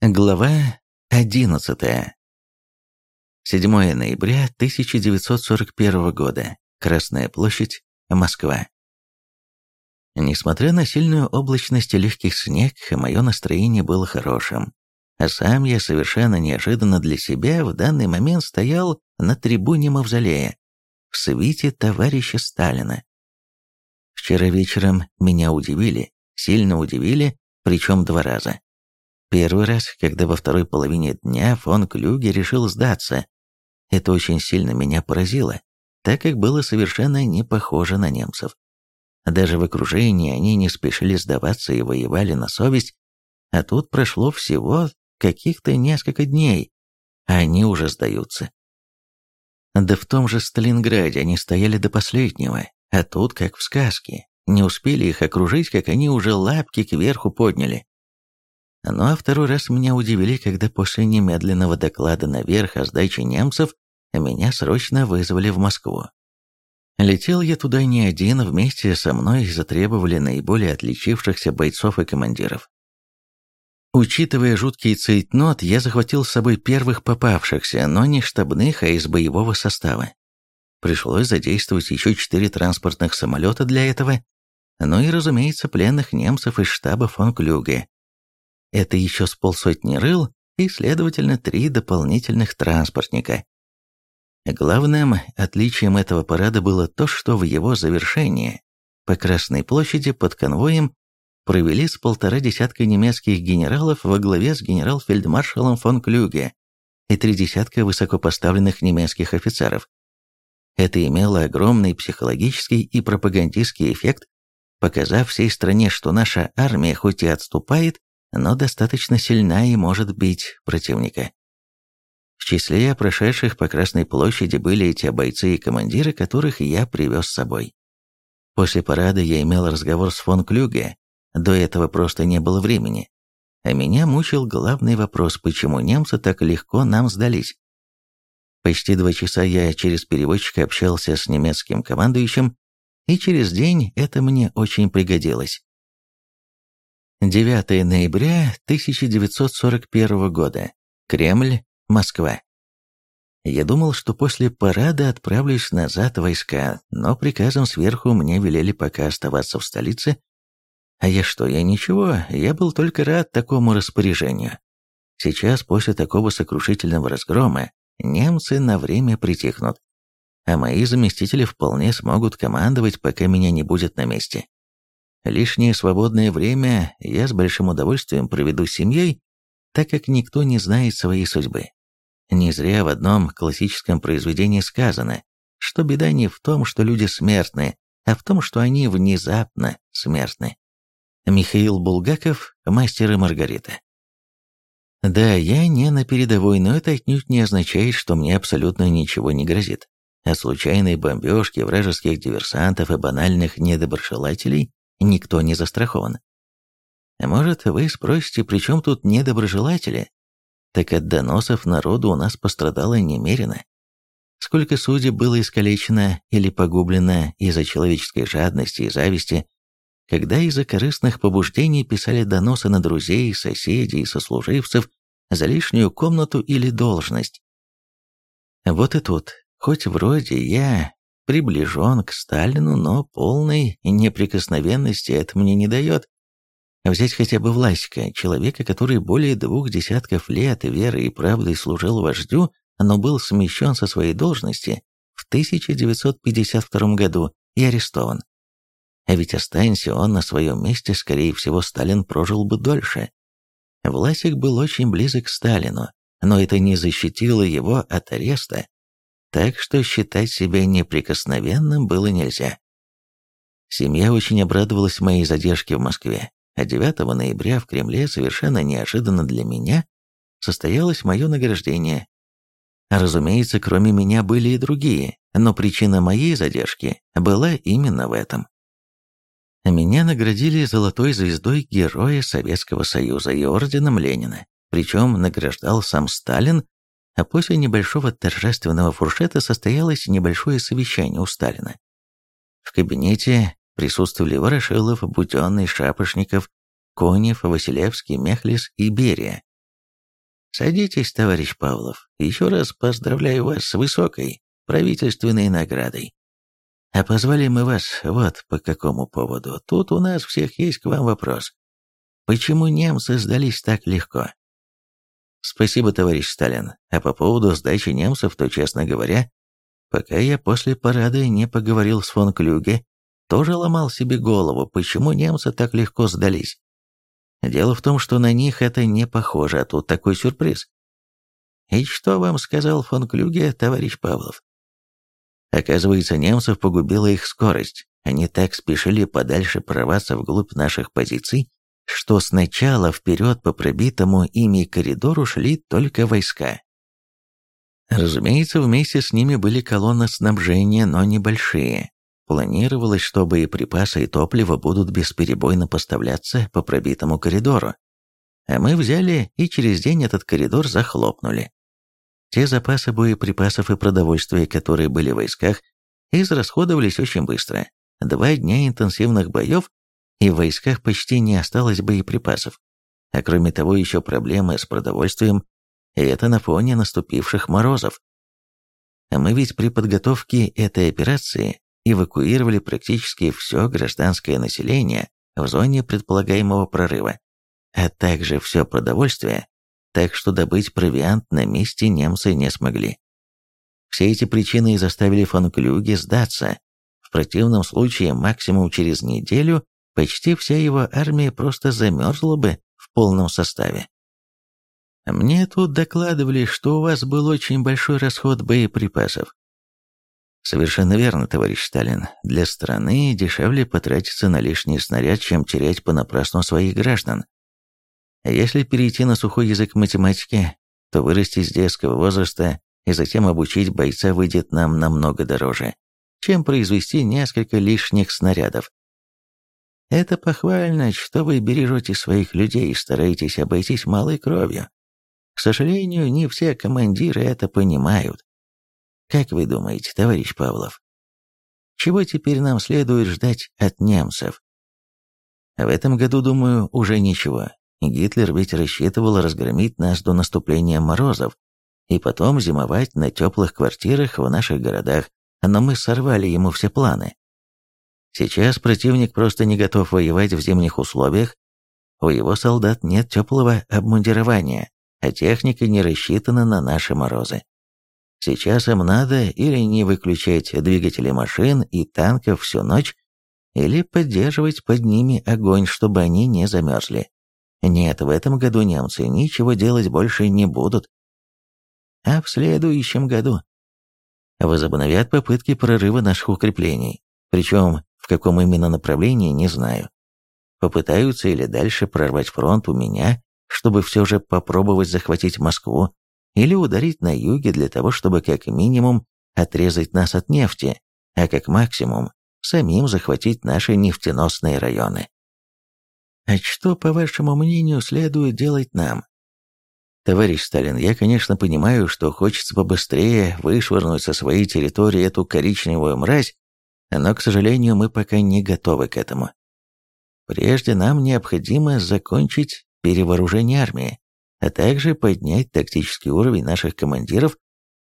Глава 11. 7 ноября 1941 года. Красная площадь, Москва. Несмотря на сильную облачность и легкий снег, мое настроение было хорошим. А сам я совершенно неожиданно для себя в данный момент стоял на трибуне Мавзолея, в свите товарища Сталина. Вчера вечером меня удивили, сильно удивили, причем два раза. Первый раз, когда во второй половине дня фон Клюге решил сдаться. Это очень сильно меня поразило, так как было совершенно не похоже на немцев. Даже в окружении они не спешили сдаваться и воевали на совесть, а тут прошло всего каких-то несколько дней, а они уже сдаются. Да в том же Сталинграде они стояли до последнего, а тут как в сказке. Не успели их окружить, как они уже лапки кверху подняли. Ну а второй раз меня удивили, когда после немедленного доклада наверх о сдаче немцев меня срочно вызвали в Москву. Летел я туда не один, вместе со мной затребовали наиболее отличившихся бойцов и командиров. Учитывая жуткий цейтнот, я захватил с собой первых попавшихся, но не штабных, а из боевого состава. Пришлось задействовать еще четыре транспортных самолета для этого, ну и, разумеется, пленных немцев из штаба фон Клюге, это еще с полсотни рыл и, следовательно, три дополнительных транспортника. Главным отличием этого парада было то, что в его завершении по Красной площади под конвоем провели с полтора десятка немецких генералов во главе с генерал-фельдмаршалом фон Клюге и три десятка высокопоставленных немецких офицеров. Это имело огромный психологический и пропагандистский эффект, показав всей стране, что наша армия хоть и отступает, но достаточно сильна и может бить противника. В числе прошедших по Красной площади были те бойцы и командиры, которых я привез с собой. После парада я имел разговор с фон Клюге, до этого просто не было времени. А меня мучил главный вопрос, почему немцы так легко нам сдались. Почти два часа я через переводчика общался с немецким командующим, и через день это мне очень пригодилось. 9 ноября 1941 года. Кремль, Москва. Я думал, что после парада отправлюсь назад войска, но приказом сверху мне велели пока оставаться в столице. А я что, я ничего, я был только рад такому распоряжению. Сейчас, после такого сокрушительного разгрома, немцы на время притихнут, а мои заместители вполне смогут командовать, пока меня не будет на месте. Лишнее свободное время я с большим удовольствием проведу с семьей, так как никто не знает своей судьбы. Не зря в одном классическом произведении сказано, что беда не в том, что люди смертны, а в том, что они внезапно смертны. Михаил Булгаков, «Мастер и Маргарита». Да, я не на передовой, но это отнюдь не означает, что мне абсолютно ничего не грозит. От случайной бомбежки, вражеских диверсантов и банальных недоброжелателей никто не застрахован. Может, вы спросите, при чем тут недоброжелатели? Так от доносов народу у нас пострадало немерено. Сколько судеб было искалечено или погублено из-за человеческой жадности и зависти, когда из-за корыстных побуждений писали доносы на друзей, соседей, сослуживцев за лишнюю комнату или должность. Вот и тут, хоть вроде я приближен к Сталину, но полной неприкосновенности это мне не дает. Взять хотя бы Власика, человека, который более двух десятков лет верой и правдой служил вождю, но был смещен со своей должности в 1952 году и арестован. А ведь останься он на своем месте, скорее всего, Сталин прожил бы дольше. Власик был очень близок к Сталину, но это не защитило его от ареста так что считать себя неприкосновенным было нельзя. Семья очень обрадовалась моей задержке в Москве, а 9 ноября в Кремле совершенно неожиданно для меня состоялось мое награждение. Разумеется, кроме меня были и другие, но причина моей задержки была именно в этом. Меня наградили золотой звездой Героя Советского Союза и орденом Ленина, причем награждал сам Сталин а после небольшого торжественного фуршета состоялось небольшое совещание у Сталина. В кабинете присутствовали Ворошилов, Буденный, Шапошников, Конев, Василевский, Мехлис и Берия. Садитесь, товарищ Павлов. Еще раз поздравляю вас с высокой правительственной наградой. А позвали мы вас вот по какому поводу. Тут у нас всех есть к вам вопрос. Почему немцы сдались так легко? Спасибо, товарищ Сталин. А по поводу сдачи немцев, то, честно говоря, пока я после парада не поговорил с фон Клюге, тоже ломал себе голову, почему немцы так легко сдались. Дело в том, что на них это не похоже, а тут такой сюрприз. И что вам сказал фон Клюге, товарищ Павлов? Оказывается, немцев погубила их скорость. Они так спешили подальше прорваться вглубь наших позиций, что сначала вперед по пробитому ими коридору шли только войска. Разумеется, вместе с ними были колонны снабжения, но небольшие. Планировалось, что боеприпасы и топливо будут бесперебойно поставляться по пробитому коридору. А мы взяли и через день этот коридор захлопнули. Те запасы боеприпасов и продовольствия, которые были в войсках, израсходовались очень быстро. Два дня интенсивных боев, и в войсках почти не осталось боеприпасов. А кроме того, еще проблемы с продовольствием, и это на фоне наступивших морозов. А мы ведь при подготовке этой операции эвакуировали практически все гражданское население в зоне предполагаемого прорыва, а также все продовольствие, так что добыть провиант на месте немцы не смогли. Все эти причины и заставили фон Клюге сдаться. В противном случае максимум через неделю почти вся его армия просто замерзла бы в полном составе. Мне тут докладывали, что у вас был очень большой расход боеприпасов. Совершенно верно, товарищ Сталин. Для страны дешевле потратиться на лишний снаряд, чем терять понапрасну своих граждан. Если перейти на сухой язык математики, то вырасти с детского возраста и затем обучить бойца выйдет нам намного дороже, чем произвести несколько лишних снарядов. Это похвально, что вы бережете своих людей и стараетесь обойтись малой кровью. К сожалению, не все командиры это понимают. Как вы думаете, товарищ Павлов, чего теперь нам следует ждать от немцев? В этом году, думаю, уже ничего. Гитлер ведь рассчитывал разгромить нас до наступления морозов и потом зимовать на теплых квартирах в наших городах, но мы сорвали ему все планы. Сейчас противник просто не готов воевать в зимних условиях, у его солдат нет теплого обмундирования, а техника не рассчитана на наши морозы. Сейчас им надо или не выключать двигатели машин и танков всю ночь, или поддерживать под ними огонь, чтобы они не замерзли. Нет, в этом году немцы ничего делать больше не будут. А в следующем году возобновят попытки прорыва наших укреплений, причем в каком именно направлении, не знаю. Попытаются или дальше прорвать фронт у меня, чтобы все же попробовать захватить Москву, или ударить на юге для того, чтобы как минимум отрезать нас от нефти, а как максимум самим захватить наши нефтеносные районы. А что, по вашему мнению, следует делать нам? Товарищ Сталин, я, конечно, понимаю, что хочется побыстрее вышвырнуть со своей территории эту коричневую мразь, но, к сожалению, мы пока не готовы к этому. Прежде нам необходимо закончить перевооружение армии а также поднять тактический уровень наших командиров,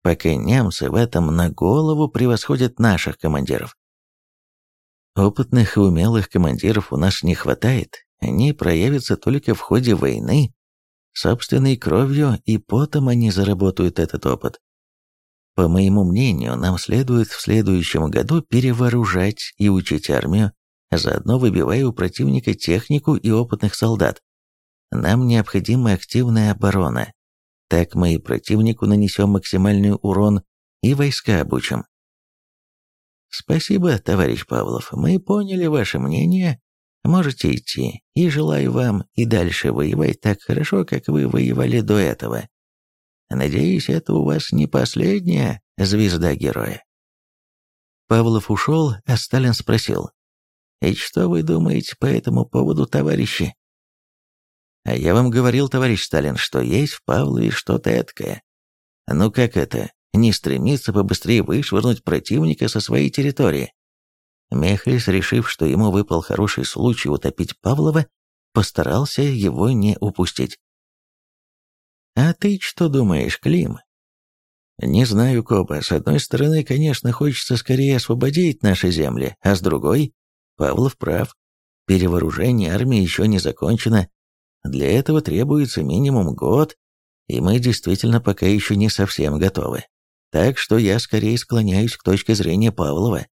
пока немцы в этом на голову превосходят наших командиров. Опытных и умелых командиров у нас не хватает, они проявятся только в ходе войны. Собственной кровью и потом они заработают этот опыт. По моему мнению, нам следует в следующем году перевооружать и учить армию, заодно выбивая у противника технику и опытных солдат. Нам необходима активная оборона. Так мы и противнику нанесем максимальный урон и войска обучим. Спасибо, товарищ Павлов, мы поняли ваше мнение. Можете идти, и желаю вам и дальше воевать так хорошо, как вы воевали до этого. Надеюсь, это у вас не последняя звезда героя. Павлов ушел, а Сталин спросил. «И что вы думаете по этому поводу, товарищи?» А я вам говорил, товарищ Сталин, что есть в Павлове что-то эткое. Ну как это, не стремиться побыстрее вышвырнуть противника со своей территории? Мехлис, решив, что ему выпал хороший случай утопить Павлова, постарался его не упустить. А ты что думаешь, Клим? Не знаю, Коба. С одной стороны, конечно, хочется скорее освободить наши земли, а с другой, Павлов прав. Перевооружение армии еще не закончено. Для этого требуется минимум год, и мы действительно пока еще не совсем готовы. Так что я скорее склоняюсь к точке зрения Павлова.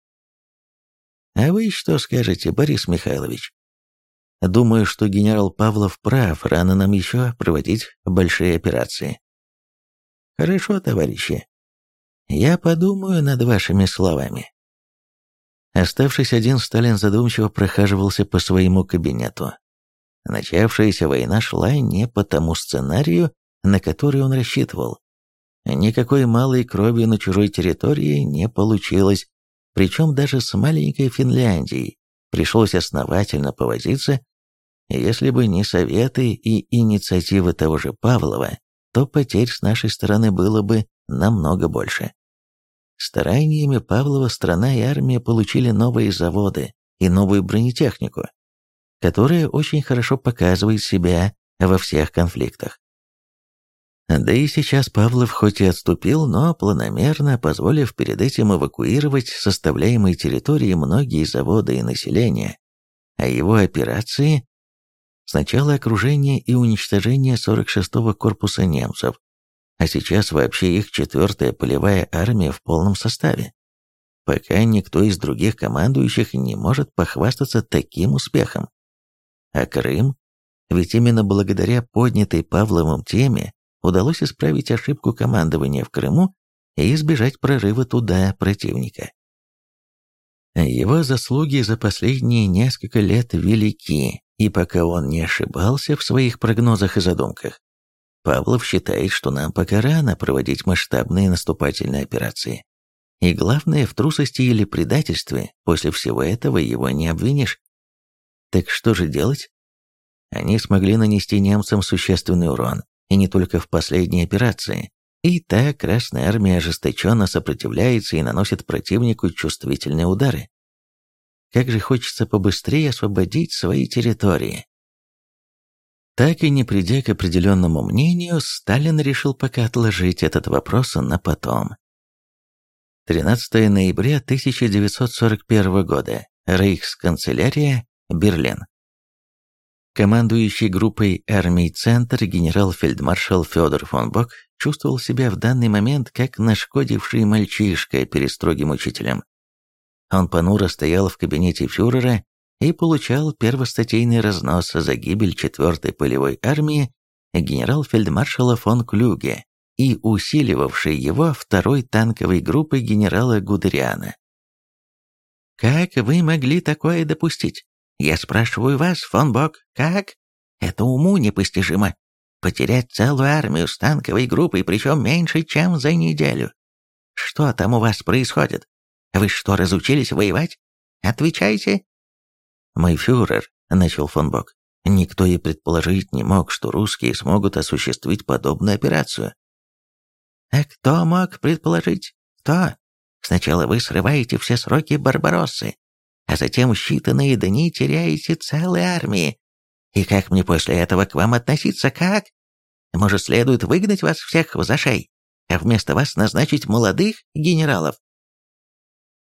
А вы что скажете, Борис Михайлович? Думаю, что генерал Павлов прав, рано нам еще проводить большие операции. Хорошо, товарищи. Я подумаю над вашими словами. Оставшись один, Сталин задумчиво прохаживался по своему кабинету. Начавшаяся война шла не по тому сценарию, на который он рассчитывал. Никакой малой крови на чужой территории не получилось, причем даже с маленькой Финляндией пришлось основательно повозиться. Если бы не советы и инициативы того же Павлова, то потерь с нашей стороны было бы намного больше. Стараниями Павлова страна и армия получили новые заводы и новую бронетехнику, которая очень хорошо показывает себя во всех конфликтах. Да и сейчас Павлов хоть и отступил, но планомерно, позволив перед этим эвакуировать составляемые территории многие заводы и население, а его операции Сначала окружение и уничтожение 46-го корпуса немцев, а сейчас вообще их четвертая полевая армия в полном составе. Пока никто из других командующих не может похвастаться таким успехом. А Крым? Ведь именно благодаря поднятой Павловым теме удалось исправить ошибку командования в Крыму и избежать прорыва туда противника. Его заслуги за последние несколько лет велики, и пока он не ошибался в своих прогнозах и задумках, Павлов считает, что нам пока рано проводить масштабные наступательные операции. И главное, в трусости или предательстве после всего этого его не обвинишь. Так что же делать? Они смогли нанести немцам существенный урон, и не только в последней операции. И так Красная Армия ожесточенно сопротивляется и наносит противнику чувствительные удары. Как же хочется побыстрее освободить свои территории. Так и не придя к определенному мнению, Сталин решил пока отложить этот вопрос на потом. 13 ноября 1941 года. Рейхсканцелярия, Берлин. Командующий группой армий «Центр» генерал-фельдмаршал Федор фон Бок чувствовал себя в данный момент как нашкодивший мальчишка перед строгим учителем. Он понуро стоял в кабинете фюрера и получал первостатейный разнос за гибель 4-й полевой армии генерал-фельдмаршала фон Клюге и усиливавшей его второй танковой группы генерала Гудериана. «Как вы могли такое допустить? Я спрашиваю вас, фон Бок, как? Это уму непостижимо. Потерять целую армию с танковой группой, причем меньше, чем за неделю. Что там у вас происходит? Вы что, разучились воевать? Отвечайте!» «Мой фюрер», — начал фон Бок, — «никто и предположить не мог, что русские смогут осуществить подобную операцию». «А кто мог предположить? Кто? Сначала вы срываете все сроки Барбароссы, а затем считанные дни теряете целые армии. И как мне после этого к вам относиться, как? Может, следует выгнать вас всех в зашей, а вместо вас назначить молодых генералов?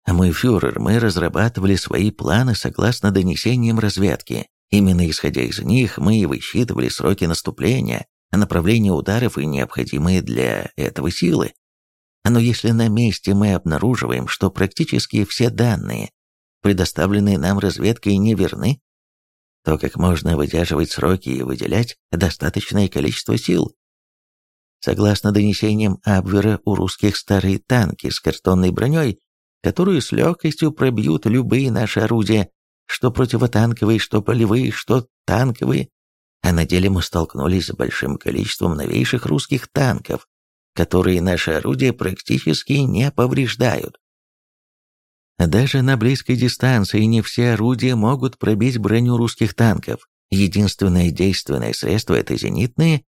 Мой фюрер, мы разрабатывали свои планы согласно донесениям разведки. Именно исходя из них мы и высчитывали сроки наступления, направление ударов и необходимые для этого силы. Но если на месте мы обнаруживаем, что практически все данные, предоставленные нам разведкой, не верны, то как можно выдерживать сроки и выделять достаточное количество сил? Согласно донесениям Абвера, у русских старые танки с картонной броней которую с легкостью пробьют любые наши орудия, что противотанковые, что полевые, что танковые. А на деле мы столкнулись с большим количеством новейших русских танков, которые наши орудия практически не повреждают. Даже на близкой дистанции не все орудия могут пробить броню русских танков. Единственное действенное средство – это зенитные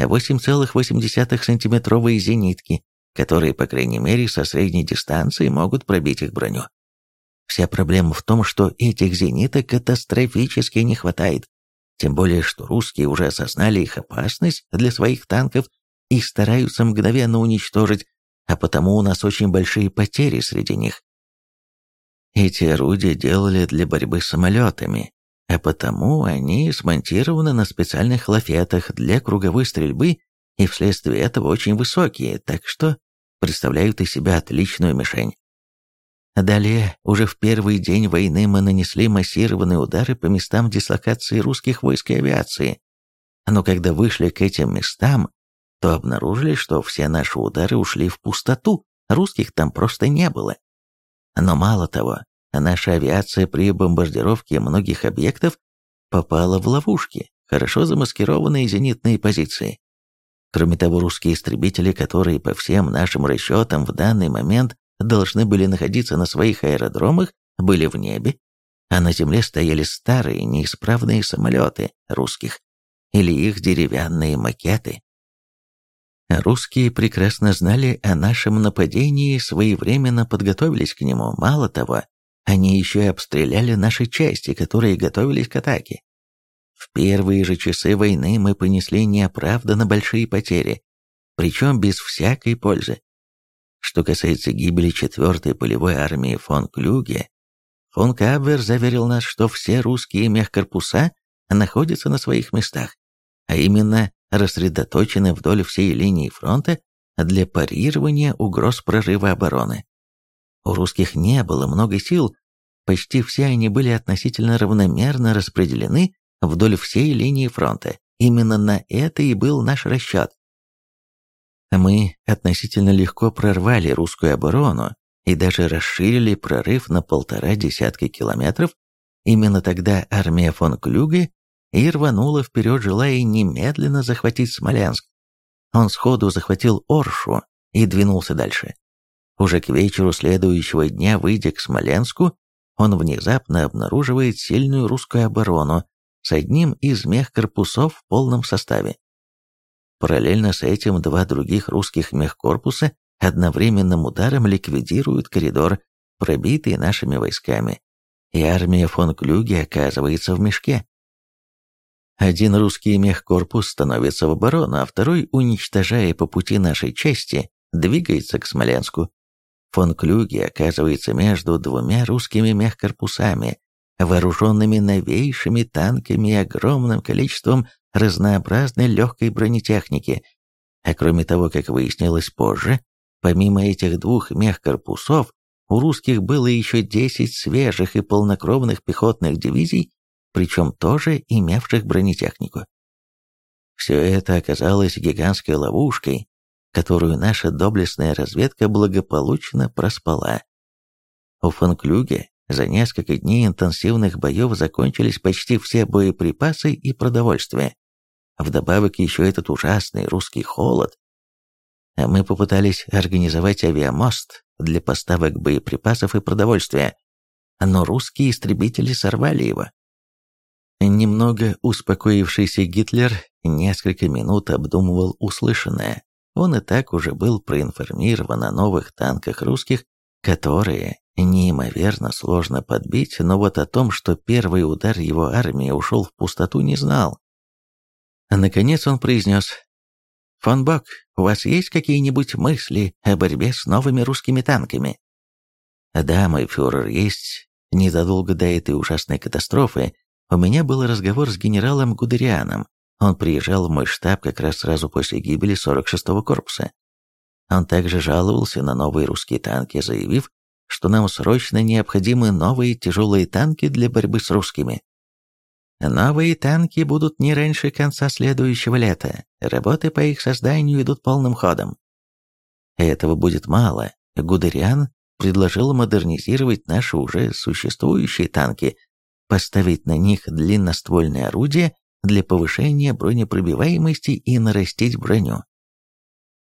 8,8 сантиметровые зенитки, которые, по крайней мере, со средней дистанции могут пробить их броню. Вся проблема в том, что этих зениток катастрофически не хватает, тем более, что русские уже осознали их опасность для своих танков и стараются мгновенно уничтожить, а потому у нас очень большие потери среди них. Эти орудия делали для борьбы с самолетами, а потому они смонтированы на специальных лафетах для круговой стрельбы и вследствие этого очень высокие, так что представляют из себя отличную мишень. Далее, уже в первый день войны мы нанесли массированные удары по местам дислокации русских войск и авиации. Но когда вышли к этим местам, то обнаружили, что все наши удары ушли в пустоту, русских там просто не было. Но мало того, наша авиация при бомбардировке многих объектов попала в ловушки, хорошо замаскированные зенитные позиции. Кроме того, русские истребители, которые по всем нашим расчетам в данный момент должны были находиться на своих аэродромах, были в небе, а на земле стояли старые неисправные самолеты русских или их деревянные макеты. Русские прекрасно знали о нашем нападении и своевременно подготовились к нему. Мало того, они еще и обстреляли наши части, которые готовились к атаке. В первые же часы войны мы понесли неоправданно большие потери, причем без всякой пользы. Что касается гибели 4-й полевой армии фон Клюге, фон Кабвер заверил нас, что все русские мехкорпуса находятся на своих местах, а именно рассредоточены вдоль всей линии фронта для парирования угроз прорыва обороны. У русских не было много сил, почти все они были относительно равномерно распределены вдоль всей линии фронта. Именно на это и был наш расчет. Мы относительно легко прорвали русскую оборону и даже расширили прорыв на полтора десятка километров. Именно тогда армия фон Клюге и рванула вперед, желая немедленно захватить Смоленск. Он сходу захватил Оршу и двинулся дальше. Уже к вечеру следующего дня, выйдя к Смоленску, он внезапно обнаруживает сильную русскую оборону с одним из мехкорпусов в полном составе. Параллельно с этим два других русских мехкорпуса одновременным ударом ликвидируют коридор, пробитый нашими войсками, и армия фон Клюге оказывается в мешке. Один русский мехкорпус становится в оборону, а второй, уничтожая по пути нашей части, двигается к Смоленску. Фон Клюге оказывается между двумя русскими мехкорпусами, вооруженными новейшими танками и огромным количеством разнообразной легкой бронетехники. А кроме того, как выяснилось позже, помимо этих двух мехкорпусов, у русских было еще 10 свежих и полнокровных пехотных дивизий причем тоже имевших бронетехнику. Все это оказалось гигантской ловушкой, которую наша доблестная разведка благополучно проспала. У Фанклюге за несколько дней интенсивных боев закончились почти все боеприпасы и продовольствие. Вдобавок еще этот ужасный русский холод. А мы попытались организовать авиамост для поставок боеприпасов и продовольствия, но русские истребители сорвали его. Немного успокоившийся Гитлер несколько минут обдумывал услышанное. Он и так уже был проинформирован о новых танках русских, которые неимоверно сложно подбить, но вот о том, что первый удар его армии ушел в пустоту, не знал. Наконец он произнес, «Фон Бок, у вас есть какие-нибудь мысли о борьбе с новыми русскими танками?» «Да, мой фюрер, есть. Незадолго до этой ужасной катастрофы у меня был разговор с генералом Гудерианом. Он приезжал в мой штаб как раз сразу после гибели 46-го корпуса. Он также жаловался на новые русские танки, заявив, что нам срочно необходимы новые тяжелые танки для борьбы с русскими. Новые танки будут не раньше конца следующего лета. Работы по их созданию идут полным ходом. Этого будет мало. Гудериан предложил модернизировать наши уже существующие танки поставить на них длинноствольные орудия для повышения бронепробиваемости и нарастить броню.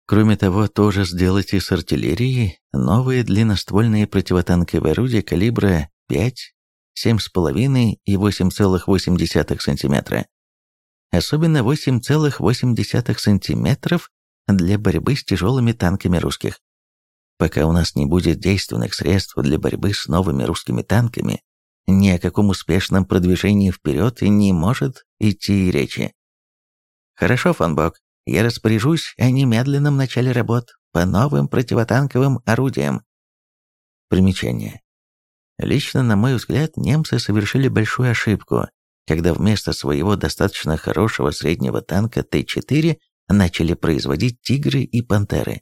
Кроме того, тоже сделать из артиллерии новые длинноствольные противотанковые орудия калибра 5, 7,5 и 8,8 см. Особенно 8,8 см для борьбы с тяжелыми танками русских. Пока у нас не будет действенных средств для борьбы с новыми русскими танками, ни о каком успешном продвижении вперед не может идти и речи. Хорошо, Фанбок, я распоряжусь о немедленном начале работ по новым противотанковым орудиям. Примечание. Лично, на мой взгляд, немцы совершили большую ошибку, когда вместо своего достаточно хорошего среднего танка Т-4 начали производить «Тигры» и «Пантеры».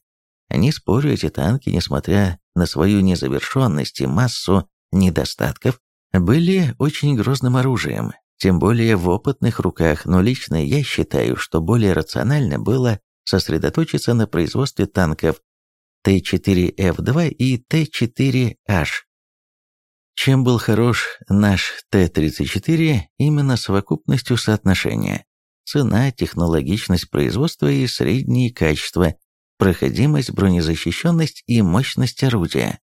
Не спорю, эти танки, несмотря на свою незавершенность и массу недостатков, были очень грозным оружием, тем более в опытных руках, но лично я считаю, что более рационально было сосредоточиться на производстве танков Т-4Ф2 и Т-4H. Чем был хорош наш Т-34 именно совокупностью соотношения. Цена, технологичность производства и средние качества, проходимость, бронезащищенность и мощность орудия.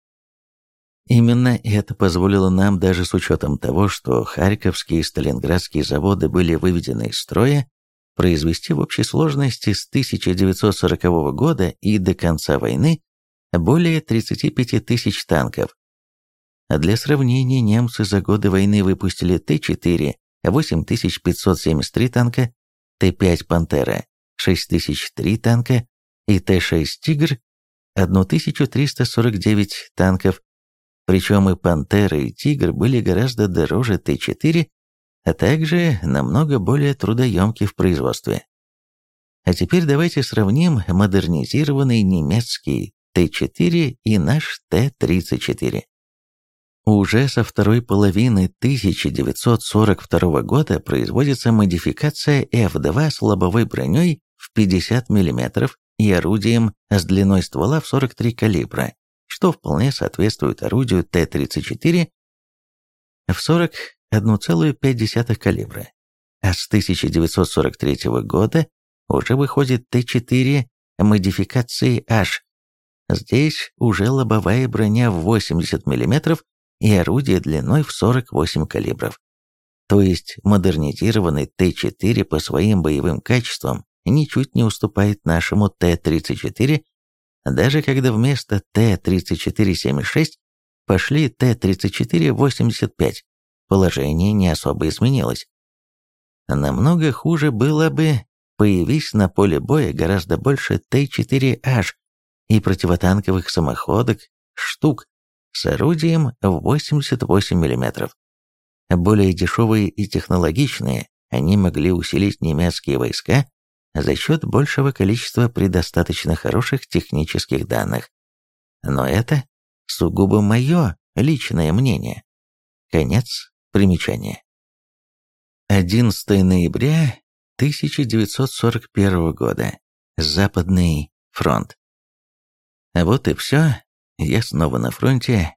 Именно это позволило нам, даже с учетом того, что Харьковские и Сталинградские заводы были выведены из строя, произвести в общей сложности с 1940 года и до конца войны более 35 тысяч танков. Для сравнения, немцы за годы войны выпустили Т-4 8573 танка, Т-5 «Пантера» 6003 танка и Т-6 «Тигр» 1349 танков, причем и «Пантера» и «Тигр» были гораздо дороже Т-4, а также намного более трудоемки в производстве. А теперь давайте сравним модернизированный немецкий Т-4 и наш Т-34. Уже со второй половины 1942 года производится модификация F-2 с лобовой броней в 50 мм и орудием с длиной ствола в 43 калибра, что вполне соответствует орудию Т-34 в 41,5 калибра. А с 1943 года уже выходит Т-4 модификации H. Здесь уже лобовая броня в 80 мм и орудие длиной в 48 калибров. То есть модернизированный Т-4 по своим боевым качествам ничуть не уступает нашему Т-34, даже когда вместо Т-34-76 пошли Т-34-85, положение не особо изменилось. Намного хуже было бы, появись на поле боя гораздо больше Т-4H и противотанковых самоходок, штук, с орудием в 88 мм. Более дешевые и технологичные, они могли усилить немецкие войска за счет большего количества предостаточно хороших технических данных. Но это сугубо мое личное мнение. Конец примечания. 11 ноября 1941 года. Западный фронт. Вот и все. Я снова на фронте.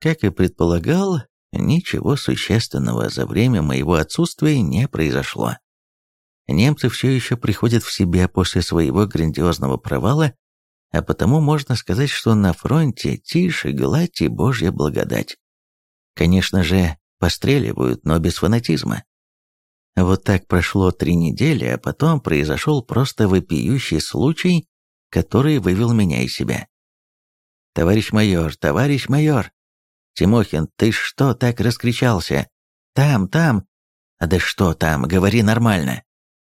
Как и предполагал, ничего существенного за время моего отсутствия не произошло. Немцы все еще приходят в себя после своего грандиозного провала, а потому можно сказать, что на фронте тише, гладь и божья благодать. Конечно же, постреливают, но без фанатизма. Вот так прошло три недели, а потом произошел просто вопиющий случай, который вывел меня из себя. «Товарищ майор, товарищ майор!» «Тимохин, ты что так раскричался? Там, там!» «А да что там, говори нормально!»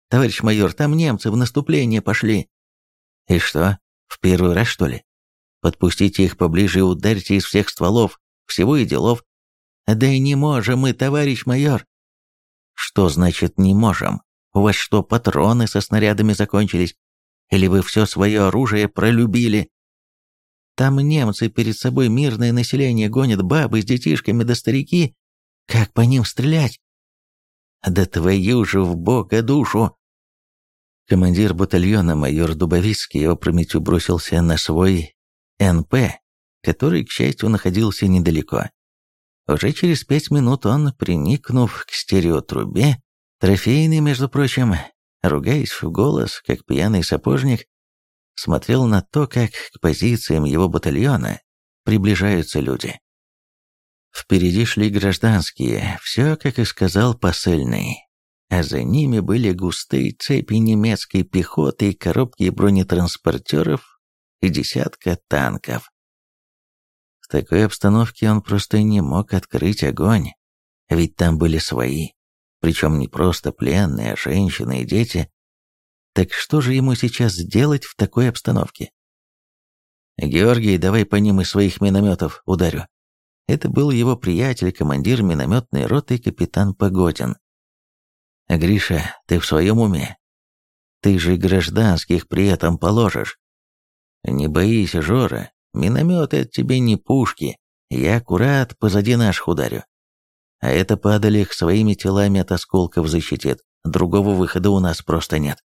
«Товарищ майор, там немцы в наступление пошли!» «И что, в первый раз, что ли? Подпустите их поближе и ударьте из всех стволов, всего и делов!» «Да и не можем мы, товарищ майор!» «Что значит «не можем»? У вас что, патроны со снарядами закончились? Или вы все свое оружие пролюбили?» Там немцы перед собой мирное население гонят бабы с детишками да старики. Как по ним стрелять? Да твою же в бога душу! Командир батальона майор Дубовицкий опрометью бросился на свой НП, который, к счастью, находился недалеко. Уже через пять минут он, приникнув к стереотрубе, трофейный, между прочим, ругаясь в голос, как пьяный сапожник, смотрел на то, как к позициям его батальона приближаются люди. Впереди шли гражданские, все, как и сказал посыльный, а за ними были густые цепи немецкой пехоты и коробки бронетранспортеров и десятка танков. В такой обстановке он просто не мог открыть огонь, ведь там были свои, причем не просто пленные, а женщины и дети, Так что же ему сейчас делать в такой обстановке? «Георгий, давай по ним из своих минометов ударю». Это был его приятель, командир минометной роты капитан Погодин. «Гриша, ты в своем уме? Ты же гражданских при этом положишь. Не боись, Жора, минометы от тебе не пушки, я аккурат позади наших ударю. А это падали их своими телами от осколков защитит, другого выхода у нас просто нет.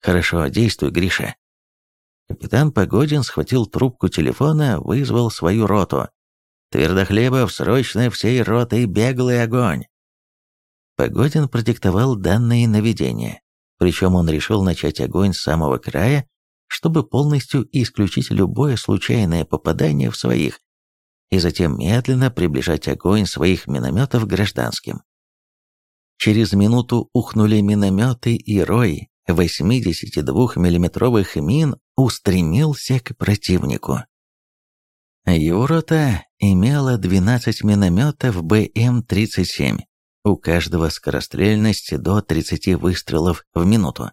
Хорошо, действуй, Гриша. Капитан Погодин схватил трубку телефона, вызвал свою роту. Твердохлебов, срочно всей ротой беглый огонь. Погодин продиктовал данные наведения. Причем он решил начать огонь с самого края, чтобы полностью исключить любое случайное попадание в своих, и затем медленно приближать огонь своих минометов гражданским. Через минуту ухнули минометы и рой 82 миллиметровых мин устремился к противнику. Его рота имела 12 минометов БМ-37, у каждого скорострельность до 30 выстрелов в минуту.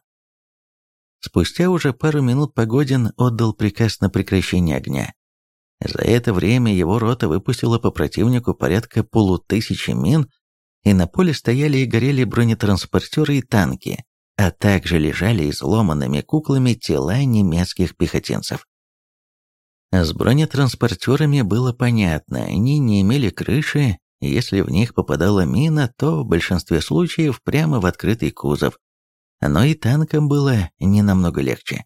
Спустя уже пару минут Погодин отдал приказ на прекращение огня. За это время его рота выпустила по противнику порядка полутысячи мин, и на поле стояли и горели бронетранспортеры и танки, а также лежали изломанными куклами тела немецких пехотинцев. С бронетранспортерами было понятно, они не имели крыши если в них попадала мина, то в большинстве случаев прямо в открытый кузов. Но и танкам было не намного легче.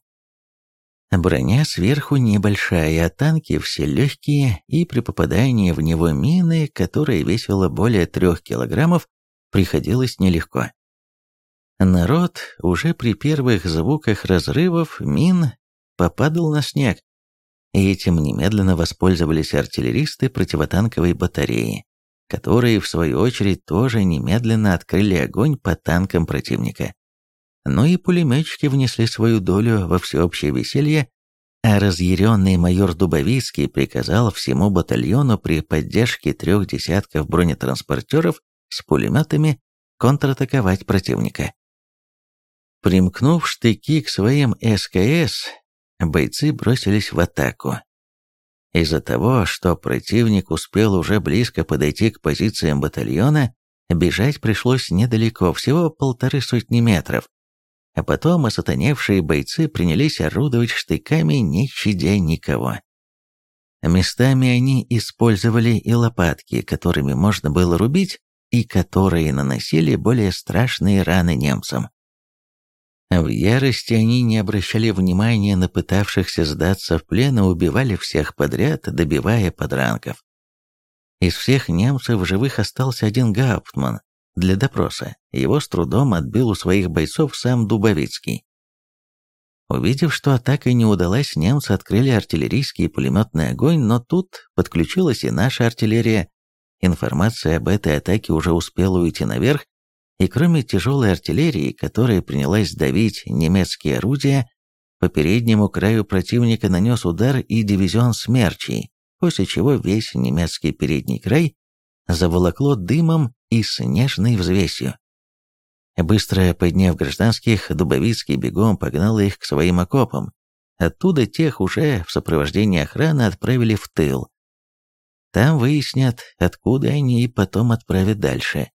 Броня сверху небольшая, а танки все легкие, и при попадании в него мины, которая весила более трех килограммов, приходилось нелегко. Народ уже при первых звуках разрывов мин попадал на снег, и этим немедленно воспользовались артиллеристы противотанковой батареи которые, в свою очередь, тоже немедленно открыли огонь по танкам противника. Ну и пулеметчики внесли свою долю во всеобщее веселье, а разъяренный майор Дубовицкий приказал всему батальону при поддержке трех десятков бронетранспортеров с пулеметами контратаковать противника. Примкнув штыки к своим СКС, бойцы бросились в атаку, из-за того, что противник успел уже близко подойти к позициям батальона, бежать пришлось недалеко, всего полторы сотни метров. А потом осатаневшие бойцы принялись орудовать штыками, не щадя никого. Местами они использовали и лопатки, которыми можно было рубить, и которые наносили более страшные раны немцам. В ярости они не обращали внимания на пытавшихся сдаться в плен и убивали всех подряд, добивая подранков. Из всех немцев в живых остался один Гауптман для допроса. Его с трудом отбил у своих бойцов сам Дубовицкий. Увидев, что атака не удалась, немцы открыли артиллерийский и пулеметный огонь, но тут подключилась и наша артиллерия. Информация об этой атаке уже успела уйти наверх, и кроме тяжелой артиллерии, которая принялась давить немецкие орудия, по переднему краю противника нанес удар и дивизион смерчей, после чего весь немецкий передний край заволокло дымом и снежной взвесью. Быстро подняв гражданских, Дубовицкий бегом погнал их к своим окопам. Оттуда тех уже в сопровождении охраны отправили в тыл. Там выяснят, откуда они и потом отправят дальше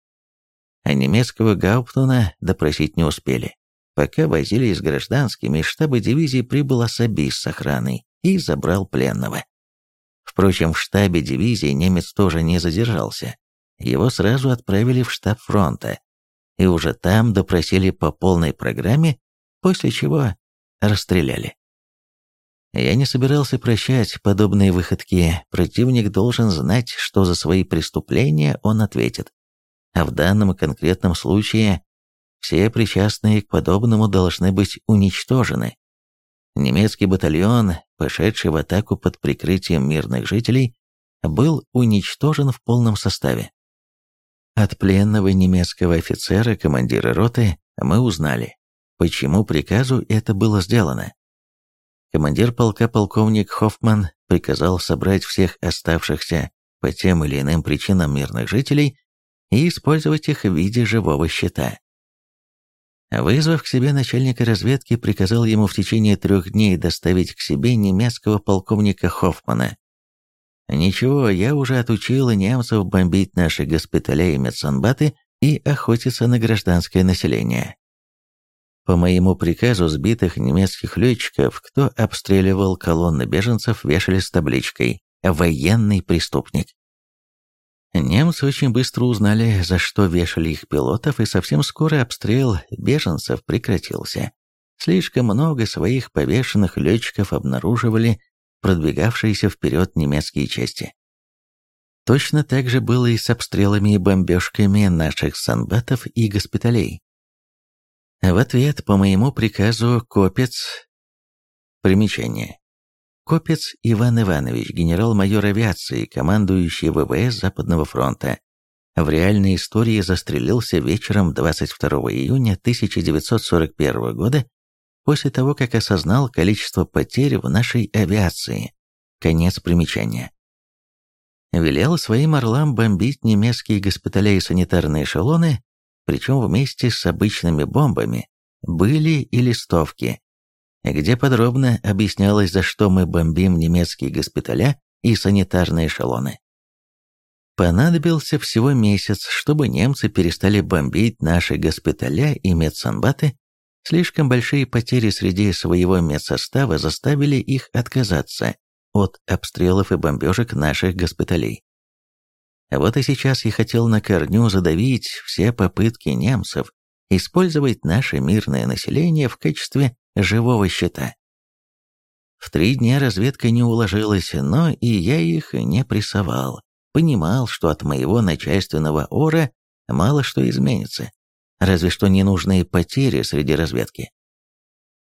а немецкого Гауптмана допросить не успели. Пока возили с гражданскими, из штаба дивизии прибыл особист с охраной и забрал пленного. Впрочем, в штабе дивизии немец тоже не задержался. Его сразу отправили в штаб фронта, и уже там допросили по полной программе, после чего расстреляли. Я не собирался прощать подобные выходки, противник должен знать, что за свои преступления он ответит. А в данном конкретном случае все причастные к подобному должны быть уничтожены. Немецкий батальон, пошедший в атаку под прикрытием мирных жителей, был уничтожен в полном составе. От пленного немецкого офицера, командира роты, мы узнали, почему приказу это было сделано. Командир полка полковник Хоффман приказал собрать всех оставшихся по тем или иным причинам мирных жителей и использовать их в виде живого щита. Вызвав к себе начальника разведки, приказал ему в течение трех дней доставить к себе немецкого полковника Хоффмана. Ничего, я уже отучил немцев бомбить наши госпиталя и медсанбаты и охотиться на гражданское население. По моему приказу сбитых немецких летчиков, кто обстреливал колонны беженцев, вешали с табличкой «Военный преступник». Немцы очень быстро узнали, за что вешали их пилотов, и совсем скоро обстрел беженцев прекратился. Слишком много своих повешенных летчиков обнаруживали продвигавшиеся вперед немецкие части. Точно так же было и с обстрелами и бомбежками наших санбатов и госпиталей. В ответ по моему приказу Копец... Примечание. Копец Иван Иванович, генерал-майор авиации, командующий ВВС Западного фронта, в реальной истории застрелился вечером 22 июня 1941 года после того, как осознал количество потерь в нашей авиации. Конец примечания. Велел своим орлам бомбить немецкие госпиталя и санитарные эшелоны, причем вместе с обычными бомбами были и листовки, где подробно объяснялось, за что мы бомбим немецкие госпиталя и санитарные эшелоны. Понадобился всего месяц, чтобы немцы перестали бомбить наши госпиталя и медсанбаты. Слишком большие потери среди своего медсостава заставили их отказаться от обстрелов и бомбежек наших госпиталей. Вот и сейчас я хотел на корню задавить все попытки немцев использовать наше мирное население в качестве живого щита. В три дня разведка не уложилась, но и я их не прессовал. Понимал, что от моего начальственного ора мало что изменится, разве что ненужные потери среди разведки.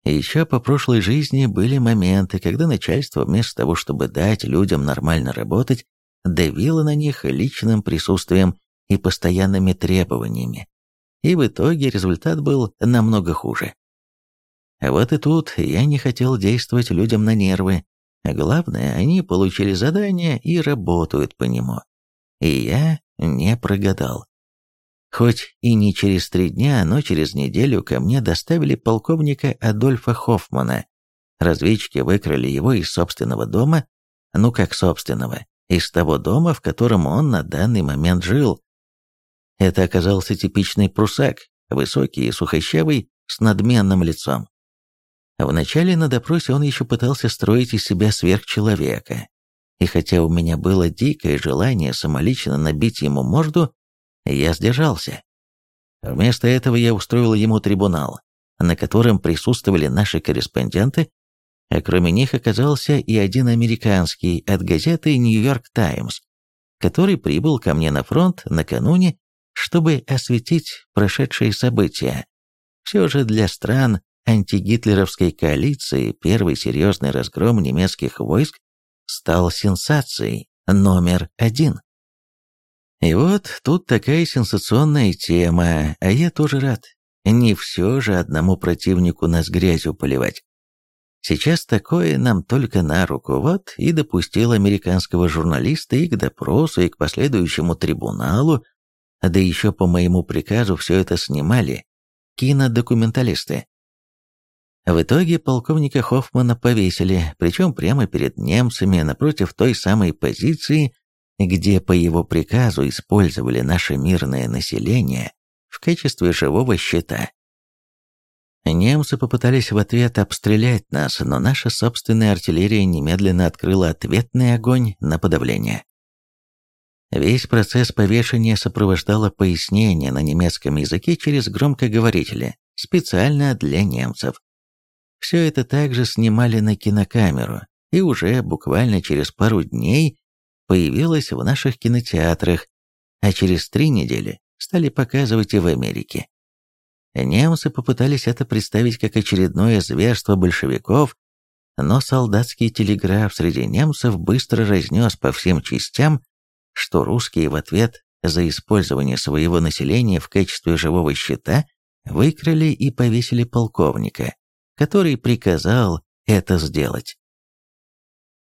Еще по прошлой жизни были моменты, когда начальство вместо того, чтобы дать людям нормально работать, давило на них личным присутствием и постоянными требованиями. И в итоге результат был намного хуже. Вот и тут я не хотел действовать людям на нервы. Главное, они получили задание и работают по нему. И я не прогадал. Хоть и не через три дня, но через неделю ко мне доставили полковника Адольфа Хоффмана. Разведчики выкрали его из собственного дома, ну как собственного, из того дома, в котором он на данный момент жил. Это оказался типичный прусак, высокий и сухощавый, с надменным лицом. Вначале на допросе он еще пытался строить из себя сверхчеловека. И хотя у меня было дикое желание самолично набить ему морду, я сдержался. Вместо этого я устроил ему трибунал, на котором присутствовали наши корреспонденты, а кроме них оказался и один американский от газеты «Нью-Йорк Таймс», который прибыл ко мне на фронт накануне, чтобы осветить прошедшие события. Все же для стран антигитлеровской коалиции первый серьезный разгром немецких войск стал сенсацией номер один. И вот тут такая сенсационная тема, а я тоже рад. Не все же одному противнику нас грязью поливать. Сейчас такое нам только на руку, вот и допустил американского журналиста и к допросу, и к последующему трибуналу, да еще по моему приказу все это снимали кинодокументалисты. В итоге полковника Хоффмана повесили, причем прямо перед немцами напротив той самой позиции, где по его приказу использовали наше мирное население в качестве живого щита. Немцы попытались в ответ обстрелять нас, но наша собственная артиллерия немедленно открыла ответный огонь на подавление. Весь процесс повешения сопровождало пояснение на немецком языке через громкоговорители, специально для немцев. Все это также снимали на кинокамеру, и уже буквально через пару дней появилось в наших кинотеатрах, а через три недели стали показывать и в Америке. Немцы попытались это представить как очередное зверство большевиков, но солдатский телеграф среди немцев быстро разнес по всем частям, что русские в ответ за использование своего населения в качестве живого щита выкрали и повесили полковника, который приказал это сделать.